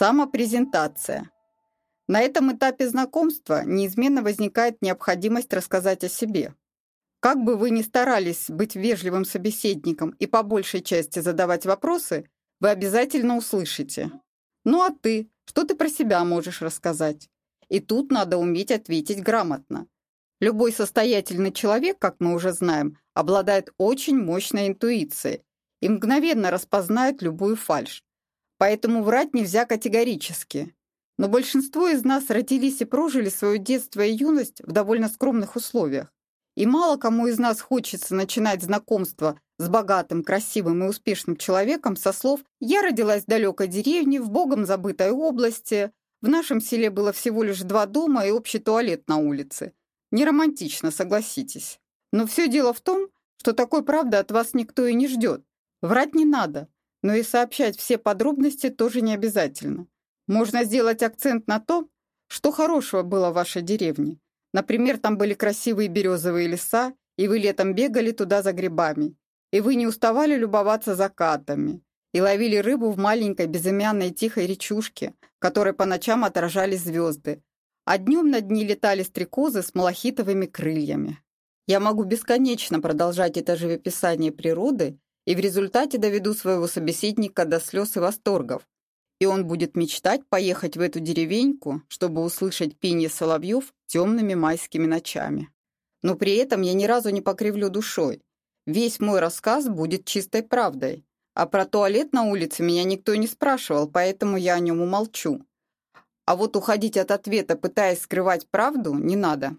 Самопрезентация. На этом этапе знакомства неизменно возникает необходимость рассказать о себе. Как бы вы ни старались быть вежливым собеседником и по большей части задавать вопросы, вы обязательно услышите. «Ну а ты? Что ты про себя можешь рассказать?» И тут надо уметь ответить грамотно. Любой состоятельный человек, как мы уже знаем, обладает очень мощной интуицией и мгновенно распознает любую фальшь. Поэтому врать нельзя категорически. Но большинство из нас родились и прожили свое детство и юность в довольно скромных условиях. И мало кому из нас хочется начинать знакомство с богатым, красивым и успешным человеком со слов «Я родилась в далекой деревне, в богом забытой области, в нашем селе было всего лишь два дома и общий туалет на улице». Не романтично, согласитесь. Но все дело в том, что такой правды от вас никто и не ждет. Врать не надо, но и сообщать все подробности тоже не обязательно. Можно сделать акцент на том, что хорошего было в вашей деревне. Например, там были красивые березовые леса, и вы летом бегали туда за грибами. И вы не уставали любоваться закатами. И ловили рыбу в маленькой безымянной тихой речушке, которой по ночам отражались звезды, а днем над ней летали стрекозы с малахитовыми крыльями. Я могу бесконечно продолжать это живописание природы и в результате доведу своего собеседника до слез и восторгов, и он будет мечтать поехать в эту деревеньку, чтобы услышать пение соловьев темными майскими ночами. Но при этом я ни разу не покривлю душой. Весь мой рассказ будет чистой правдой. А про туалет на улице меня никто не спрашивал, поэтому я о нем умолчу. А вот уходить от ответа, пытаясь скрывать правду, не надо.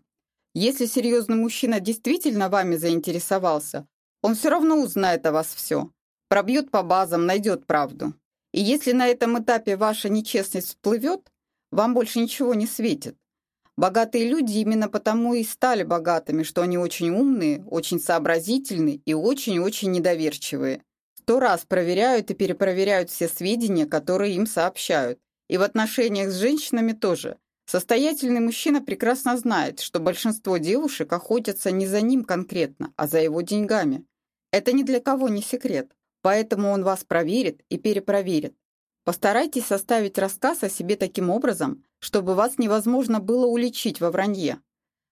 Если серьезный мужчина действительно вами заинтересовался, он все равно узнает о вас все. Пробьет по базам, найдет правду. И если на этом этапе ваша нечестность всплывет, вам больше ничего не светит. Богатые люди именно потому и стали богатыми, что они очень умные, очень сообразительные и очень-очень недоверчивые. Сто раз проверяют и перепроверяют все сведения, которые им сообщают, и в отношениях с женщинами тоже. Состоятельный мужчина прекрасно знает, что большинство девушек охотятся не за ним конкретно, а за его деньгами. Это ни для кого не секрет, поэтому он вас проверит и перепроверит. Постарайтесь составить рассказ о себе таким образом, чтобы вас невозможно было уличить во вранье.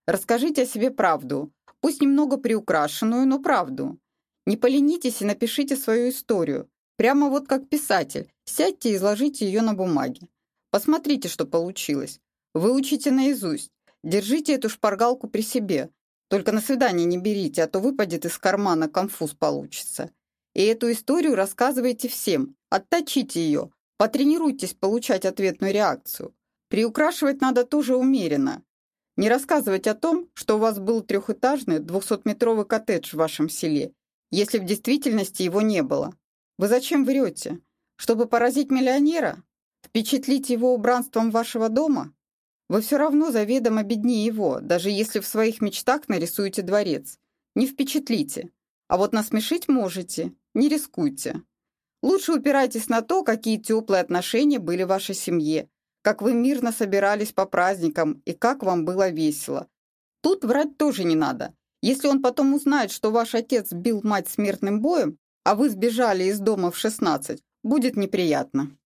Расскажите о себе правду, пусть немного приукрашенную, но правду. Не поленитесь и напишите свою историю, Прямо вот как писатель. Сядьте и изложите ее на бумаге. Посмотрите, что получилось. Выучите наизусть. Держите эту шпаргалку при себе. Только на свидание не берите, а то выпадет из кармана, конфуз получится. И эту историю рассказывайте всем. Отточите ее. Потренируйтесь получать ответную реакцию. Приукрашивать надо тоже умеренно. Не рассказывать о том, что у вас был трехэтажный 200-метровый коттедж в вашем селе, если в действительности его не было. Вы зачем врете? Чтобы поразить миллионера? Впечатлить его убранством вашего дома? Вы все равно заведомо беднее его, даже если в своих мечтах нарисуете дворец. Не впечатлите. А вот насмешить можете. Не рискуйте. Лучше упирайтесь на то, какие теплые отношения были в вашей семье, как вы мирно собирались по праздникам и как вам было весело. Тут врать тоже не надо. Если он потом узнает, что ваш отец бил мать смертным боем, а вы сбежали из дома в 16, будет неприятно.